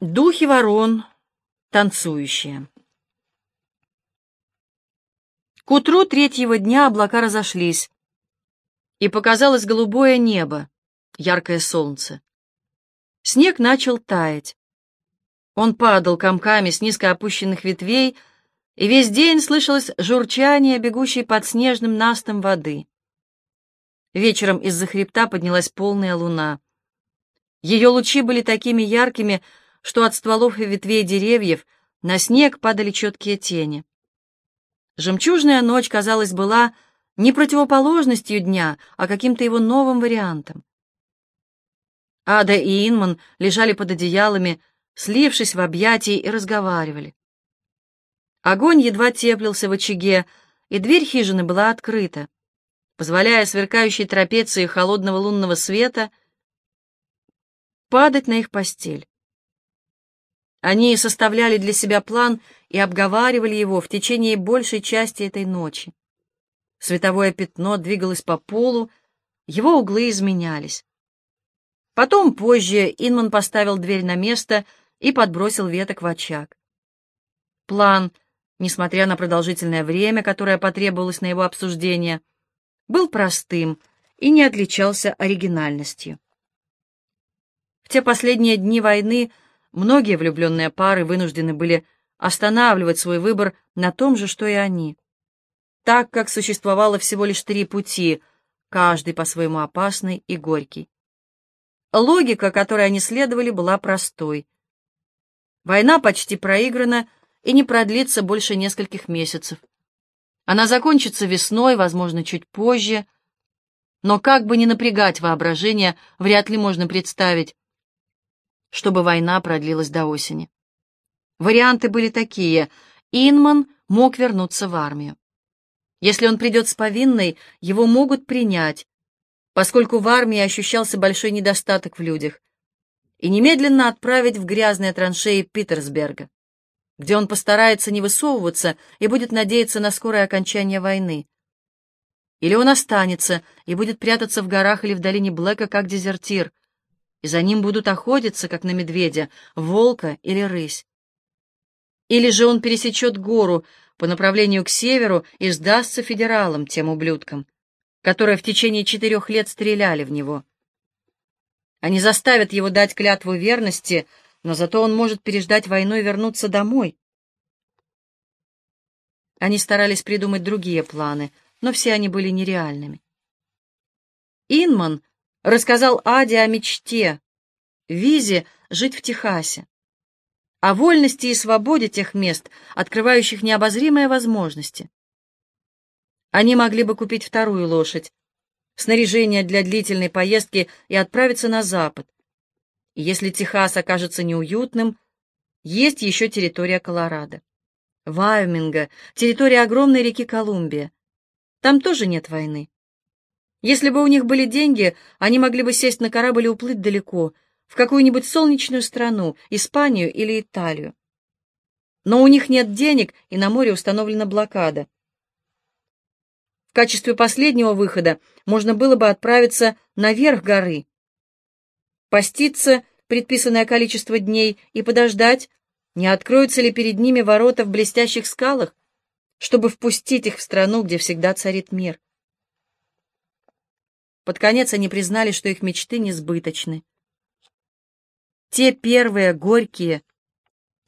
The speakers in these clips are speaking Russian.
Духи ворон, танцующие. К утру третьего дня облака разошлись, и показалось голубое небо, яркое солнце. Снег начал таять. Он падал комками с низко опущенных ветвей, и весь день слышалось журчание, бегущей под снежным настом воды. Вечером из-за хребта поднялась полная луна. Ее лучи были такими яркими, что от стволов и ветвей деревьев на снег падали четкие тени. Жемчужная ночь, казалось, была не противоположностью дня, а каким-то его новым вариантом. Ада и Инман лежали под одеялами, слившись в объятии и разговаривали. Огонь едва теплился в очаге, и дверь хижины была открыта, позволяя сверкающей трапеции холодного лунного света падать на их постель. Они составляли для себя план и обговаривали его в течение большей части этой ночи. Световое пятно двигалось по полу, его углы изменялись. Потом, позже, Инман поставил дверь на место и подбросил веток в очаг. План, несмотря на продолжительное время, которое потребовалось на его обсуждение, был простым и не отличался оригинальностью. В те последние дни войны Многие влюбленные пары вынуждены были останавливать свой выбор на том же, что и они. Так как существовало всего лишь три пути, каждый по-своему опасный и горький. Логика, которой они следовали, была простой. Война почти проиграна и не продлится больше нескольких месяцев. Она закончится весной, возможно, чуть позже, но как бы ни напрягать воображение, вряд ли можно представить, чтобы война продлилась до осени. Варианты были такие. Инман мог вернуться в армию. Если он придет с повинной, его могут принять, поскольку в армии ощущался большой недостаток в людях, и немедленно отправить в грязные траншеи Питерсберга, где он постарается не высовываться и будет надеяться на скорое окончание войны. Или он останется и будет прятаться в горах или в долине Блэка как дезертир — и за ним будут охотиться, как на медведя, волка или рысь. Или же он пересечет гору по направлению к северу и сдастся федералам, тем ублюдкам, которые в течение четырех лет стреляли в него. Они заставят его дать клятву верности, но зато он может переждать войну и вернуться домой. Они старались придумать другие планы, но все они были нереальными. Инман рассказал Аде о мечте, визе жить в Техасе, о вольности и свободе тех мест, открывающих необозримые возможности. Они могли бы купить вторую лошадь, снаряжение для длительной поездки и отправиться на запад. Если Техас окажется неуютным, есть еще территория Колорадо. Вайоминга, территория огромной реки Колумбия. Там тоже нет войны. Если бы у них были деньги, они могли бы сесть на корабль и уплыть далеко, в какую-нибудь солнечную страну, Испанию или Италию. Но у них нет денег, и на море установлена блокада. В качестве последнего выхода можно было бы отправиться наверх горы, поститься предписанное количество дней и подождать, не откроются ли перед ними ворота в блестящих скалах, чтобы впустить их в страну, где всегда царит мир. Под конец они признали, что их мечты несбыточны. Те первые горькие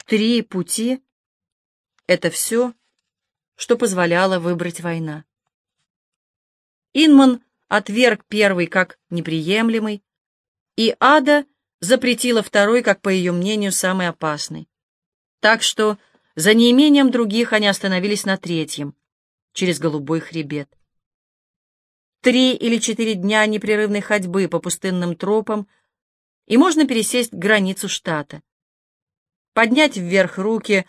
три пути — это все, что позволяло выбрать война. Инман отверг первый как неприемлемый, и Ада запретила второй, как, по ее мнению, самый опасный. Так что за неимением других они остановились на третьем, через голубой хребет. Три или четыре дня непрерывной ходьбы по пустынным тропам, и можно пересесть границу штата. Поднять вверх руки,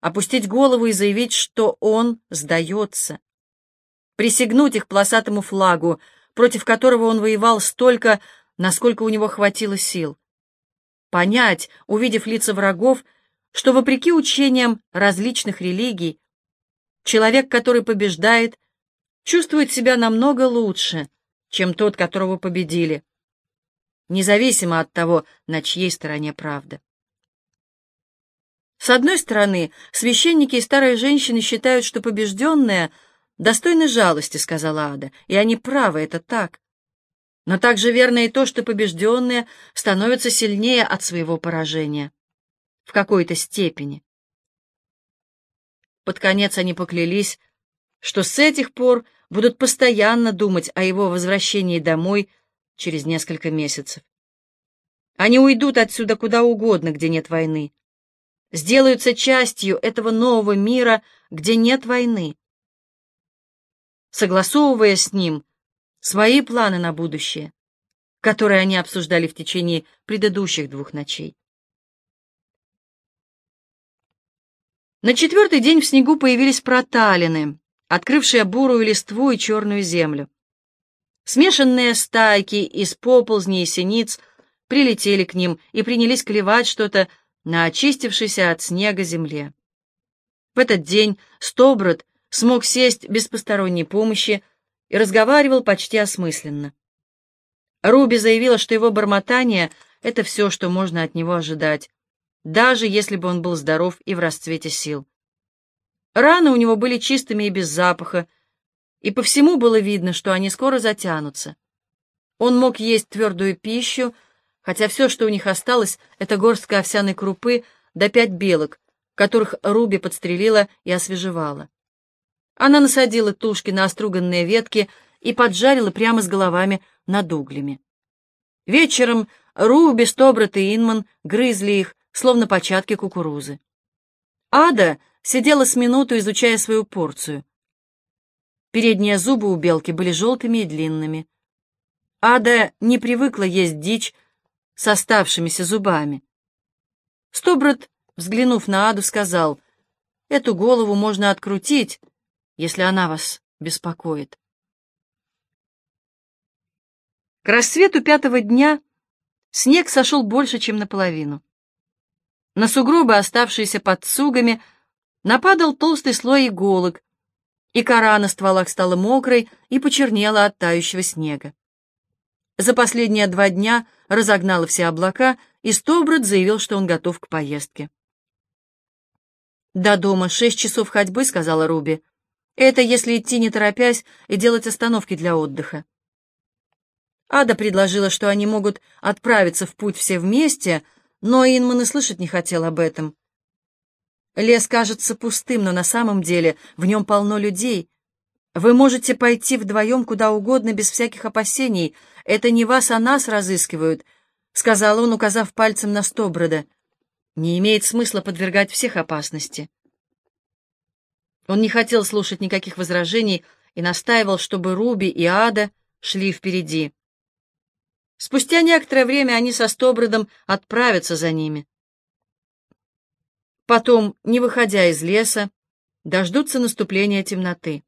опустить голову и заявить, что он сдается. Присягнуть их полосатому флагу, против которого он воевал столько, насколько у него хватило сил. Понять, увидев лица врагов, что, вопреки учениям различных религий, человек, который побеждает, чувствует себя намного лучше, чем тот, которого победили, независимо от того, на чьей стороне правда. С одной стороны, священники и старые женщины считают, что побежденные достойны жалости, сказала Ада, и они правы, это так. Но также верно и то, что побежденные становятся сильнее от своего поражения. В какой-то степени. Под конец они поклялись, что с этих пор будут постоянно думать о его возвращении домой через несколько месяцев. Они уйдут отсюда куда угодно, где нет войны сделаются частью этого нового мира, где нет войны, согласовывая с ним свои планы на будущее, которые они обсуждали в течение предыдущих двух ночей. На четвертый день в снегу появились проталины, открывшие бурую листву и черную землю. Смешанные стайки из поползней и синиц прилетели к ним и принялись клевать что-то на очистившейся от снега земле. В этот день Стоброд смог сесть без посторонней помощи и разговаривал почти осмысленно. Руби заявила, что его бормотание — это все, что можно от него ожидать, даже если бы он был здоров и в расцвете сил. Раны у него были чистыми и без запаха, и по всему было видно, что они скоро затянутся. Он мог есть твердую пищу, хотя все, что у них осталось, это горстка овсяной крупы да пять белок, которых Руби подстрелила и освежевала. Она насадила тушки на оструганные ветки и поджарила прямо с головами над углями. Вечером Руби, Стобрат и Инман грызли их, словно початки кукурузы. Ада сидела с минуту, изучая свою порцию. Передние зубы у белки были желтыми и длинными. Ада не привыкла есть дичь с оставшимися зубами. Стоброд, взглянув на Аду, сказал, «Эту голову можно открутить, если она вас беспокоит». К рассвету пятого дня снег сошел больше, чем наполовину. На сугробы, оставшиеся под сугами, нападал толстый слой иголок, и кора на стволах стала мокрой и почернела от тающего снега. За последние два дня разогнал все облака, и Стоброд заявил, что он готов к поездке. «До дома шесть часов ходьбы», — сказала Руби. «Это если идти не торопясь и делать остановки для отдыха». Ада предложила, что они могут отправиться в путь все вместе, но Инман и слышать не хотел об этом. Лес кажется пустым, но на самом деле в нем полно людей. Вы можете пойти вдвоем куда угодно без всяких опасений, это не вас, а нас разыскивают», — сказал он, указав пальцем на Стоброда. «Не имеет смысла подвергать всех опасности». Он не хотел слушать никаких возражений и настаивал, чтобы Руби и Ада шли впереди. Спустя некоторое время они со Стобродом отправятся за ними. Потом, не выходя из леса, дождутся наступления темноты.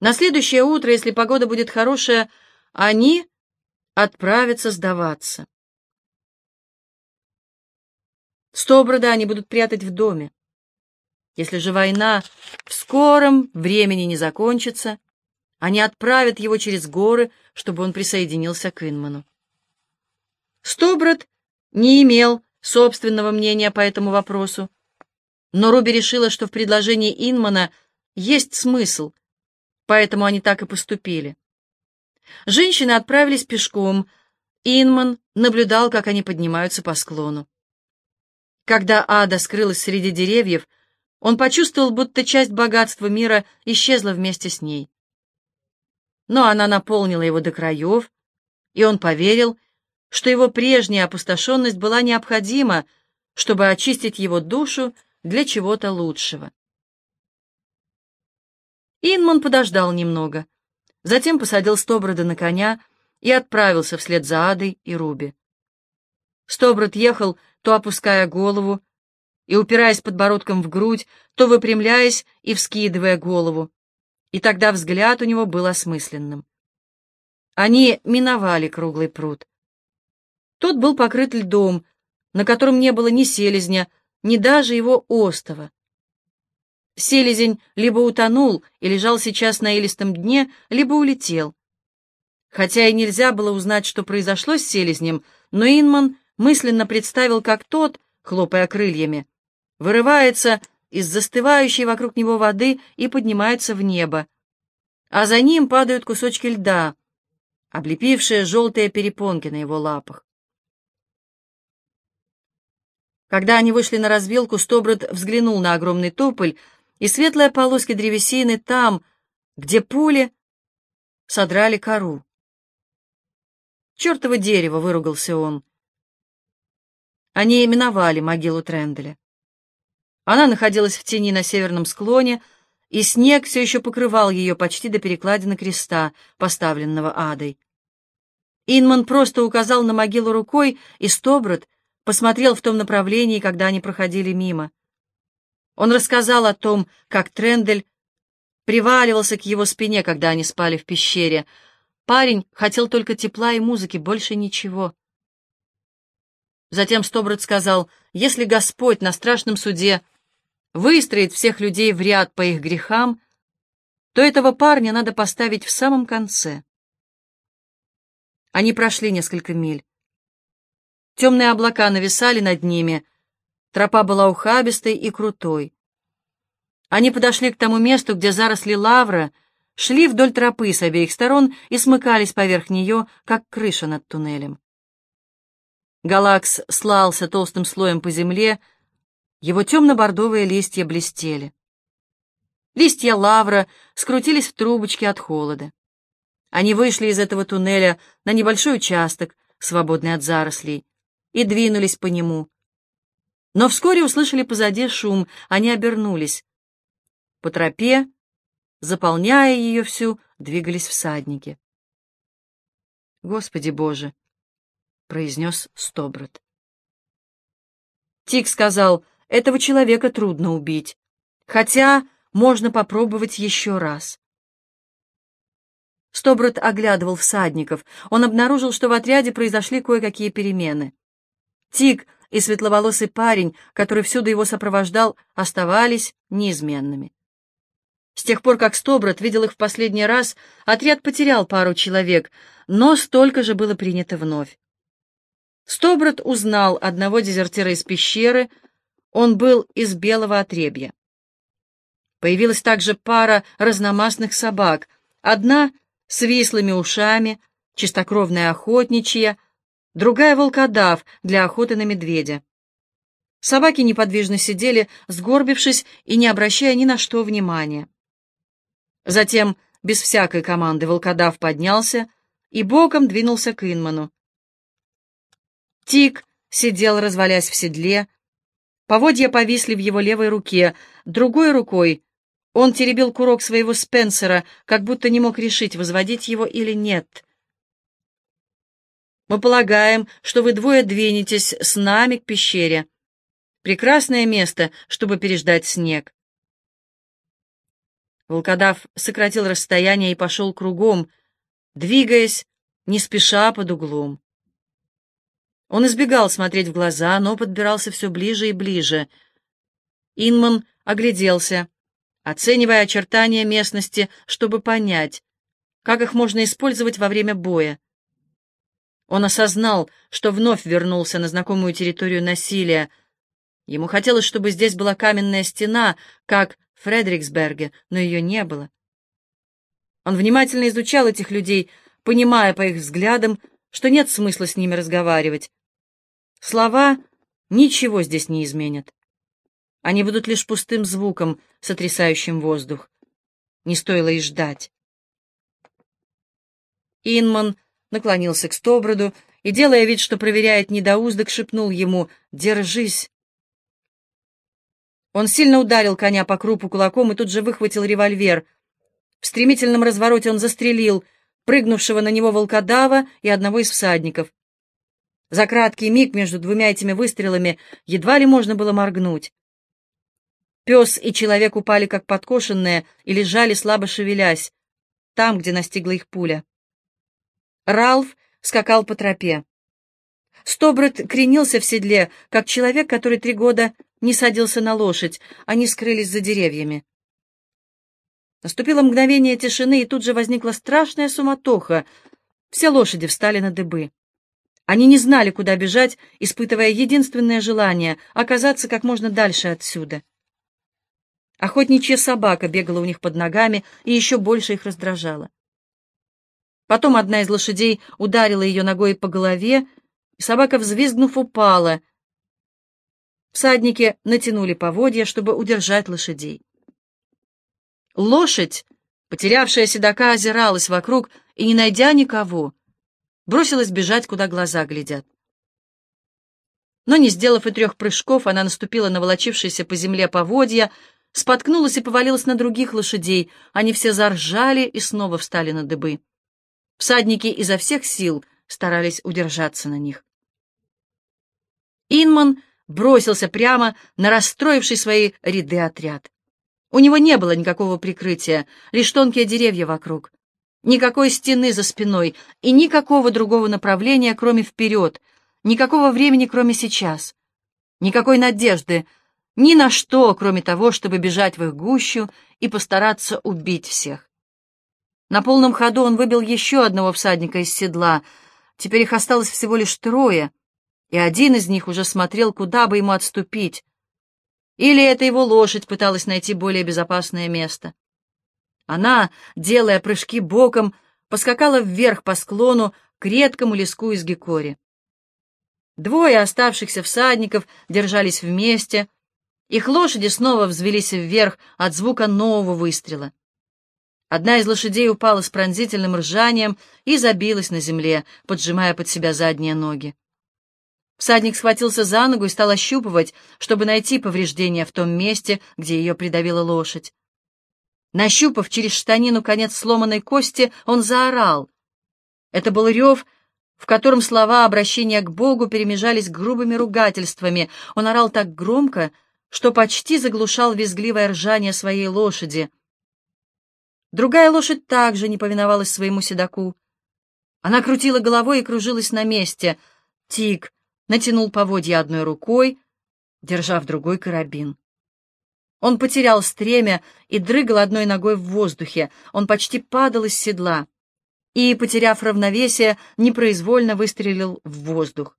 На следующее утро, если погода будет хорошая, они отправятся сдаваться. Стоброда они будут прятать в доме. Если же война в скором времени не закончится, они отправят его через горы, чтобы он присоединился к Инману. Стоброд не имел собственного мнения по этому вопросу, но Руби решила, что в предложении Инмана есть смысл, поэтому они так и поступили. Женщины отправились пешком. Инман наблюдал, как они поднимаются по склону. Когда Ада скрылась среди деревьев, он почувствовал, будто часть богатства мира исчезла вместе с ней. Но она наполнила его до краев, и он поверил, что его прежняя опустошенность была необходима, чтобы очистить его душу для чего-то лучшего. Инман подождал немного, Затем посадил Стоброда на коня и отправился вслед за Адой и Руби. Стоброд ехал, то опуская голову и упираясь подбородком в грудь, то выпрямляясь и вскидывая голову, и тогда взгляд у него был осмысленным. Они миновали круглый пруд. Тот был покрыт льдом, на котором не было ни селезня, ни даже его остова. Селезень либо утонул и лежал сейчас на илистом дне, либо улетел. Хотя и нельзя было узнать, что произошло с селезнем, но Инман мысленно представил, как тот, хлопая крыльями, вырывается из застывающей вокруг него воды и поднимается в небо, а за ним падают кусочки льда, облепившие желтые перепонки на его лапах. Когда они вышли на развилку, Стоброд взглянул на огромный тополь и светлые полоски древесины там, где пули содрали кору. «Чертово дерево!» — выругался он. Они именовали могилу Тренделя. Она находилась в тени на северном склоне, и снег все еще покрывал ее почти до перекладины креста, поставленного адой. Инман просто указал на могилу рукой, и Стоброд посмотрел в том направлении, когда они проходили мимо. Он рассказал о том, как Трендель приваливался к его спине, когда они спали в пещере. Парень хотел только тепла и музыки, больше ничего. Затем Стоброд сказал, если Господь на страшном суде выстроит всех людей в ряд по их грехам, то этого парня надо поставить в самом конце. Они прошли несколько миль. Темные облака нависали над ними, тропа была ухабистой и крутой. Они подошли к тому месту, где заросли лавра, шли вдоль тропы с обеих сторон и смыкались поверх нее, как крыша над туннелем. Галакс слался толстым слоем по земле, его темно-бордовые листья блестели. Листья лавра скрутились в трубочки от холода. Они вышли из этого туннеля на небольшой участок, свободный от зарослей, и двинулись по нему. Но вскоре услышали позади шум, они обернулись. По тропе, заполняя ее всю, двигались всадники. «Господи Боже!» — произнес Стоброд. Тик сказал, этого человека трудно убить, хотя можно попробовать еще раз. Стоброд оглядывал всадников. Он обнаружил, что в отряде произошли кое-какие перемены. Тик и светловолосый парень, который всюду его сопровождал, оставались неизменными. С тех пор, как Стоброд видел их в последний раз, отряд потерял пару человек, но столько же было принято вновь. Стоброд узнал одного дезертира из пещеры — он был из белого отребья. Появилась также пара разномастных собак. Одна с вислыми ушами, чистокровная охотничья, другая — волкодав для охоты на медведя. Собаки неподвижно сидели, сгорбившись и не обращая ни на что внимания. Затем, без всякой команды, волкодав поднялся и боком двинулся к Инману. Тик сидел, развалясь в седле, Поводья повисли в его левой руке, другой рукой он теребил курок своего Спенсера, как будто не мог решить, возводить его или нет. «Мы полагаем, что вы двое двинетесь с нами к пещере. Прекрасное место, чтобы переждать снег». Волкодав сократил расстояние и пошел кругом, двигаясь не спеша под углом. Он избегал смотреть в глаза, но подбирался все ближе и ближе. Инман огляделся, оценивая очертания местности, чтобы понять, как их можно использовать во время боя. Он осознал, что вновь вернулся на знакомую территорию насилия. Ему хотелось, чтобы здесь была каменная стена, как в Фредериксберге, но ее не было. Он внимательно изучал этих людей, понимая по их взглядам, что нет смысла с ними разговаривать. Слова ничего здесь не изменят. Они будут лишь пустым звуком, сотрясающим воздух. Не стоило и ждать. Инман наклонился к Стоброду и, делая вид, что проверяет недоуздок, шепнул ему «Держись!». Он сильно ударил коня по крупу кулаком и тут же выхватил револьвер. В стремительном развороте он застрелил прыгнувшего на него волкодава и одного из всадников. За краткий миг между двумя этими выстрелами едва ли можно было моргнуть. Пес и человек упали как подкошенные и лежали, слабо шевелясь, там, где настигла их пуля. Ралф скакал по тропе. Стоброд кренился в седле, как человек, который три года не садился на лошадь, они скрылись за деревьями. Наступило мгновение тишины, и тут же возникла страшная суматоха. Все лошади встали на дыбы. Они не знали, куда бежать, испытывая единственное желание — оказаться как можно дальше отсюда. Охотничья собака бегала у них под ногами и еще больше их раздражала. Потом одна из лошадей ударила ее ногой по голове, и собака, взвизгнув, упала. Всадники натянули поводья, чтобы удержать лошадей. Лошадь, потерявшая седока, озиралась вокруг и, не найдя никого, бросилась бежать, куда глаза глядят. Но, не сделав и трех прыжков, она наступила на волочившиеся по земле поводья, споткнулась и повалилась на других лошадей. Они все заржали и снова встали на дыбы. Всадники изо всех сил старались удержаться на них. Инман бросился прямо на расстроивший свои ряды отряд. У него не было никакого прикрытия, лишь тонкие деревья вокруг. Никакой стены за спиной и никакого другого направления, кроме вперед, никакого времени, кроме сейчас. Никакой надежды ни на что, кроме того, чтобы бежать в их гущу и постараться убить всех. На полном ходу он выбил еще одного всадника из седла. Теперь их осталось всего лишь трое, и один из них уже смотрел, куда бы ему отступить. Или это его лошадь пыталась найти более безопасное место. Она, делая прыжки боком, поскакала вверх по склону к редкому леску из гекори. Двое оставшихся всадников держались вместе, их лошади снова взвелись вверх от звука нового выстрела. Одна из лошадей упала с пронзительным ржанием и забилась на земле, поджимая под себя задние ноги. Всадник схватился за ногу и стал ощупывать, чтобы найти повреждения в том месте, где ее придавила лошадь. Нащупав через штанину конец сломанной кости, он заорал. Это был рев, в котором слова обращения к Богу перемежались грубыми ругательствами. Он орал так громко, что почти заглушал визгливое ржание своей лошади. Другая лошадь также не повиновалась своему седаку. Она крутила головой и кружилась на месте. Тик натянул поводья одной рукой, держа в другой карабин. Он потерял стремя и дрыгал одной ногой в воздухе. Он почти падал из седла и, потеряв равновесие, непроизвольно выстрелил в воздух.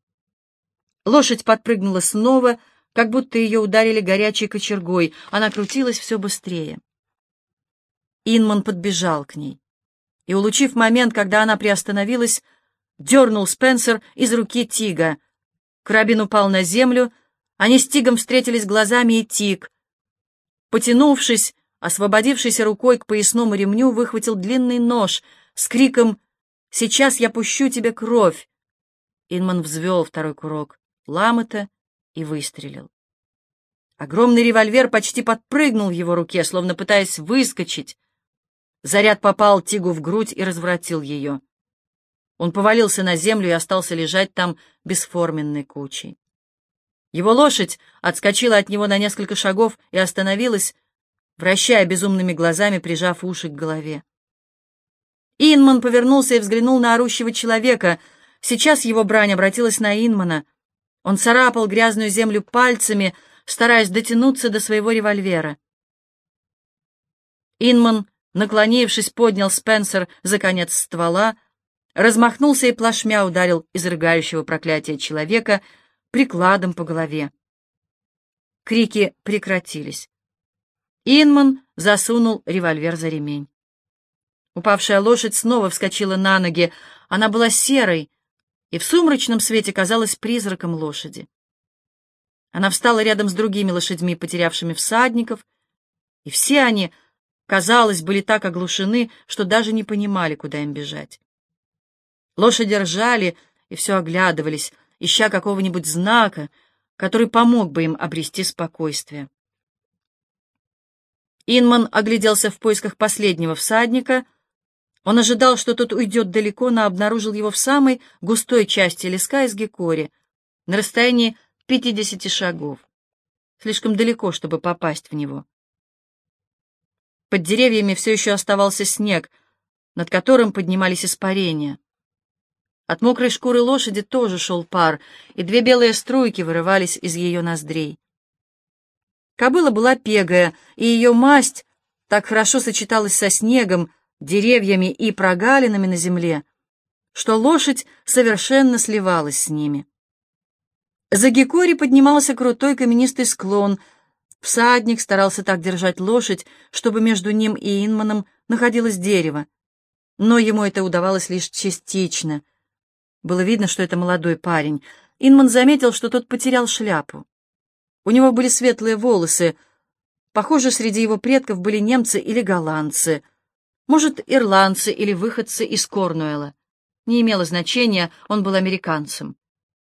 Лошадь подпрыгнула снова, как будто ее ударили горячей кочергой. Она крутилась все быстрее. Инман подбежал к ней и, улучив момент, когда она приостановилась, дернул Спенсер из руки Тига — Карабин упал на землю, они с Тигом встретились глазами, и Тиг, потянувшись, освободившейся рукой к поясному ремню, выхватил длинный нож с криком «Сейчас я пущу тебе кровь!» Инман взвел второй курок ламыта и выстрелил. Огромный револьвер почти подпрыгнул в его руке, словно пытаясь выскочить. Заряд попал Тигу в грудь и развратил ее. Он повалился на землю и остался лежать там бесформенной кучей. Его лошадь отскочила от него на несколько шагов и остановилась, вращая безумными глазами, прижав уши к голове. Инман повернулся и взглянул на орущего человека. Сейчас его брань обратилась на Инмана. Он царапал грязную землю пальцами, стараясь дотянуться до своего револьвера. Инман, наклонившись, поднял Спенсер за конец ствола, размахнулся и плашмя ударил изрыгающего проклятие человека прикладом по голове. Крики прекратились. Инман засунул револьвер за ремень. Упавшая лошадь снова вскочила на ноги. Она была серой и в сумрачном свете казалась призраком лошади. Она встала рядом с другими лошадьми, потерявшими всадников, и все они, казалось, были так оглушены, что даже не понимали, куда им бежать. Лошади ржали и все оглядывались, ища какого-нибудь знака, который помог бы им обрести спокойствие. Инман огляделся в поисках последнего всадника. Он ожидал, что тот уйдет далеко, но обнаружил его в самой густой части леска из гекори, на расстоянии пятидесяти шагов. Слишком далеко, чтобы попасть в него. Под деревьями все еще оставался снег, над которым поднимались испарения. От мокрой шкуры лошади тоже шел пар, и две белые струйки вырывались из ее ноздрей. Кобыла была пегая, и ее масть так хорошо сочеталась со снегом, деревьями и прогалинами на земле, что лошадь совершенно сливалась с ними. За Гекори поднимался крутой каменистый склон. Всадник старался так держать лошадь, чтобы между ним и Инманом находилось дерево. Но ему это удавалось лишь частично. Было видно, что это молодой парень. Инман заметил, что тот потерял шляпу. У него были светлые волосы. Похоже, среди его предков были немцы или голландцы. Может, ирландцы или выходцы из Корнуэлла. Не имело значения, он был американцем.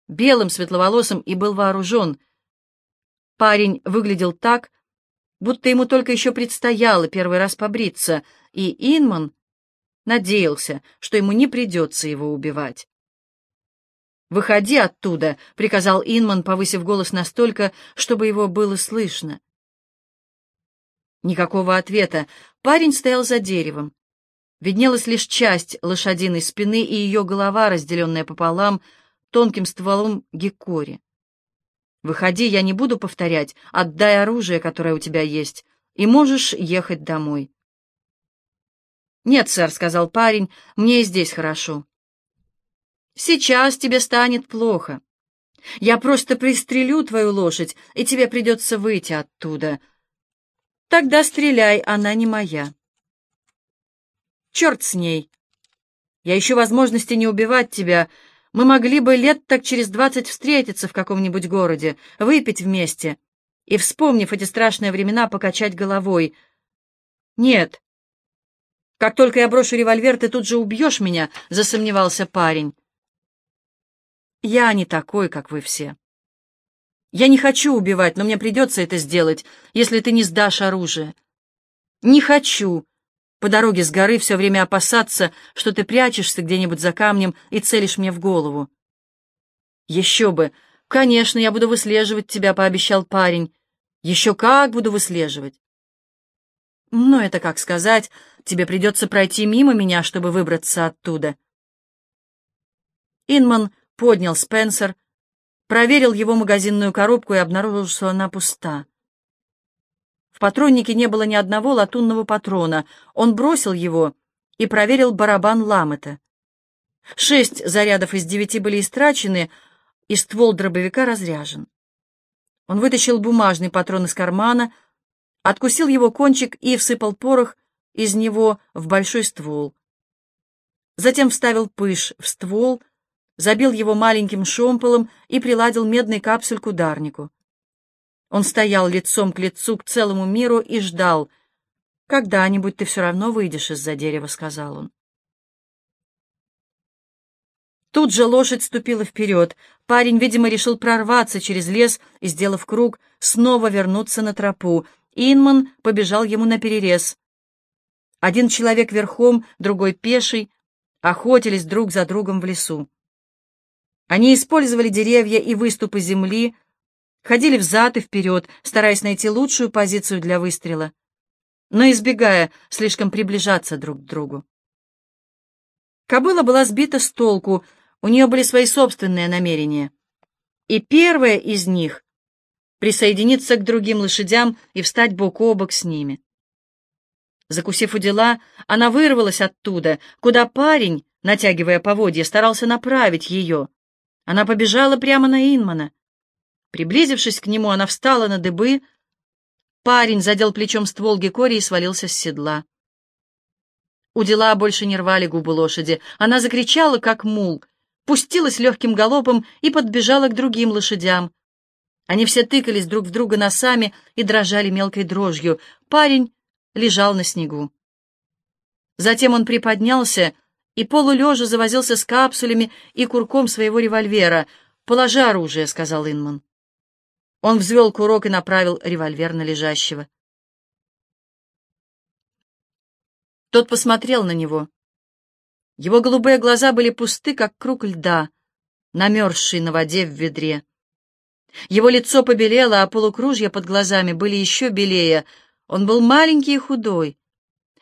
Белым, светловолосым и был вооружен. Парень выглядел так, будто ему только еще предстояло первый раз побриться, и Инман надеялся, что ему не придется его убивать. «Выходи оттуда», — приказал Инман, повысив голос настолько, чтобы его было слышно. Никакого ответа. Парень стоял за деревом. Виднелась лишь часть лошадиной спины и ее голова, разделенная пополам тонким стволом геккори. «Выходи, я не буду повторять. Отдай оружие, которое у тебя есть, и можешь ехать домой». «Нет, сэр», — сказал парень, — «мне и здесь хорошо». Сейчас тебе станет плохо. Я просто пристрелю твою лошадь, и тебе придется выйти оттуда. Тогда стреляй, она не моя. Черт с ней. Я ищу возможности не убивать тебя. Мы могли бы лет так через двадцать встретиться в каком-нибудь городе, выпить вместе и, вспомнив эти страшные времена, покачать головой. Нет. Как только я брошу револьвер, ты тут же убьешь меня, — засомневался парень. Я не такой, как вы все. Я не хочу убивать, но мне придется это сделать, если ты не сдашь оружие. Не хочу по дороге с горы все время опасаться, что ты прячешься где-нибудь за камнем и целишь мне в голову. Еще бы! Конечно, я буду выслеживать тебя, пообещал парень. Еще как буду выслеживать. Но это как сказать, тебе придется пройти мимо меня, чтобы выбраться оттуда. Инман поднял Спенсер, проверил его магазинную коробку и обнаружил, что она пуста. В патроннике не было ни одного латунного патрона. Он бросил его и проверил барабан ламета. Шесть зарядов из девяти были истрачены, и ствол дробовика разряжен. Он вытащил бумажный патрон из кармана, откусил его кончик и всыпал порох из него в большой ствол. Затем вставил пыш в ствол — забил его маленьким шомполом и приладил медный капсуль к ударнику. Он стоял лицом к лицу к целому миру и ждал. «Когда-нибудь ты все равно выйдешь из-за дерева», — сказал он. Тут же лошадь ступила вперед. Парень, видимо, решил прорваться через лес и, сделав круг, снова вернуться на тропу. Инман побежал ему на перерез. Один человек верхом, другой пеший, охотились друг за другом в лесу. Они использовали деревья и выступы земли, ходили взад и вперед, стараясь найти лучшую позицию для выстрела, но избегая слишком приближаться друг к другу. Кобыла была сбита с толку, у нее были свои собственные намерения. И первая из них — присоединиться к другим лошадям и встать бок о бок с ними. Закусив у дела, она вырвалась оттуда, куда парень, натягивая поводья, старался направить ее — она побежала прямо на Инмана. Приблизившись к нему, она встала на дыбы. Парень задел плечом ствол Гекори и свалился с седла. У дела больше не рвали губы лошади. Она закричала, как мул, пустилась легким галопом и подбежала к другим лошадям. Они все тыкались друг в друга носами и дрожали мелкой дрожью. Парень лежал на снегу. Затем он приподнялся и полулежа завозился с капсулями и курком своего револьвера. «Положи оружие», — сказал Инман. Он взвел курок и направил револьвер на лежащего. Тот посмотрел на него. Его голубые глаза были пусты, как круг льда, намерзший на воде в ведре. Его лицо побелело, а полукружья под глазами были еще белее. Он был маленький и худой.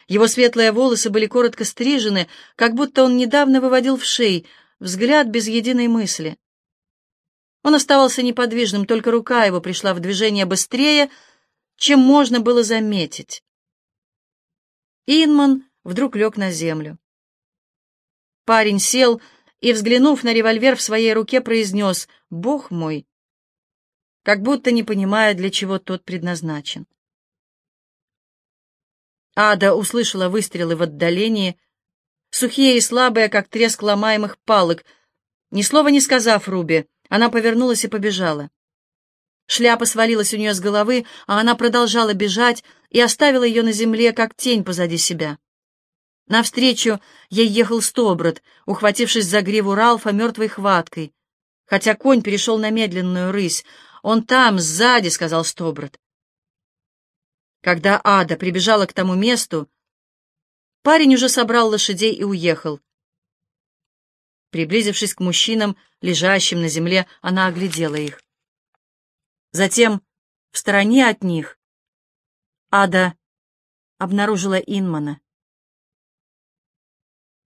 Его светлые волосы были коротко стрижены, как будто он недавно выводил в шей, взгляд без единой мысли. Он оставался неподвижным, только рука его пришла в движение быстрее, чем можно было заметить. Инман вдруг лег на землю. Парень сел и, взглянув на револьвер в своей руке, произнес «Бог мой», как будто не понимая, для чего тот предназначен. Ада услышала выстрелы в отдалении, сухие и слабые, как треск ломаемых палок. Ни слова не сказав Руби, она повернулась и побежала. Шляпа свалилась у нее с головы, а она продолжала бежать и оставила ее на земле, как тень позади себя. Навстречу ей ехал Стоброд, ухватившись за гриву Ралфа мертвой хваткой. Хотя конь перешел на медленную рысь. «Он там, сзади», — сказал Стоброд. Когда Ада прибежала к тому месту, парень уже собрал лошадей и уехал. Приблизившись к мужчинам, лежащим на земле, она оглядела их. Затем, в стороне от них, Ада обнаружила Инмана.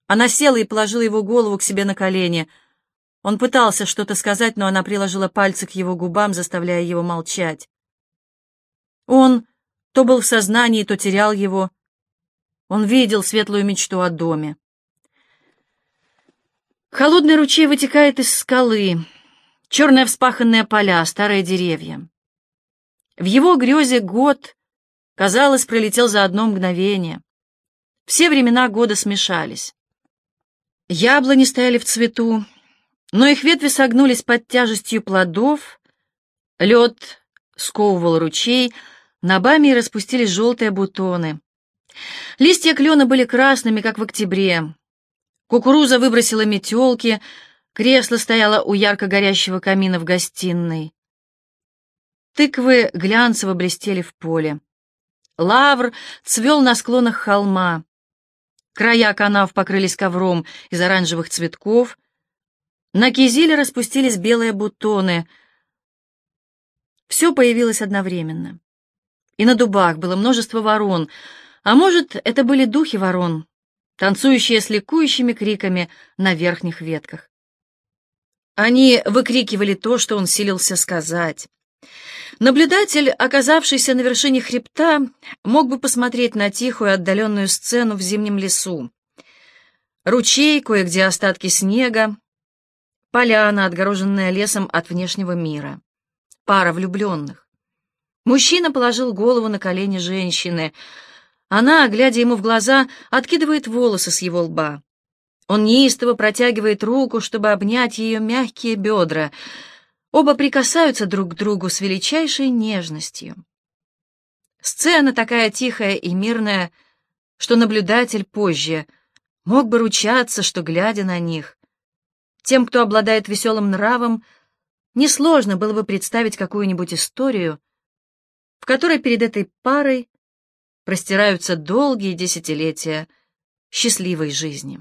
Она села и положила его голову к себе на колени. Он пытался что-то сказать, но она приложила пальцы к его губам, заставляя его молчать. Он то был в сознании, то терял его. Он видел светлую мечту о доме. Холодный ручей вытекает из скалы, черные вспаханные поля, старые деревья. В его грезе год, казалось, пролетел за одно мгновение. Все времена года смешались. Яблони стояли в цвету, но их ветви согнулись под тяжестью плодов, лед сковывал ручей, на баме распустились желтые бутоны. Листья клена были красными, как в октябре. Кукуруза выбросила метелки, кресло стояло у ярко горящего камина в гостиной. Тыквы глянцево блестели в поле. Лавр цвел на склонах холма. Края канав покрылись ковром из оранжевых цветков. На кизиле распустились белые бутоны. Все появилось одновременно. И на дубах было множество ворон, а может, это были духи ворон, танцующие с ликующими криками на верхних ветках. Они выкрикивали то, что он силился сказать. Наблюдатель, оказавшийся на вершине хребта, мог бы посмотреть на тихую отдаленную сцену в зимнем лесу. Ручей, кое-где остатки снега, поляна, отгороженная лесом от внешнего мира, пара влюбленных. Мужчина положил голову на колени женщины. Она, глядя ему в глаза, откидывает волосы с его лба. Он неистово протягивает руку, чтобы обнять ее мягкие бедра — Оба прикасаются друг к другу с величайшей нежностью. Сцена такая тихая и мирная, что наблюдатель позже мог бы ручаться, что, глядя на них, тем, кто обладает веселым нравом, несложно было бы представить какую-нибудь историю, в которой перед этой парой простираются долгие десятилетия счастливой жизни.